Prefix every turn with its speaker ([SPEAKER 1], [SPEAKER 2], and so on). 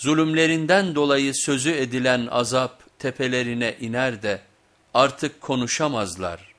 [SPEAKER 1] Zulümlerinden dolayı sözü edilen azap tepelerine iner de artık konuşamazlar.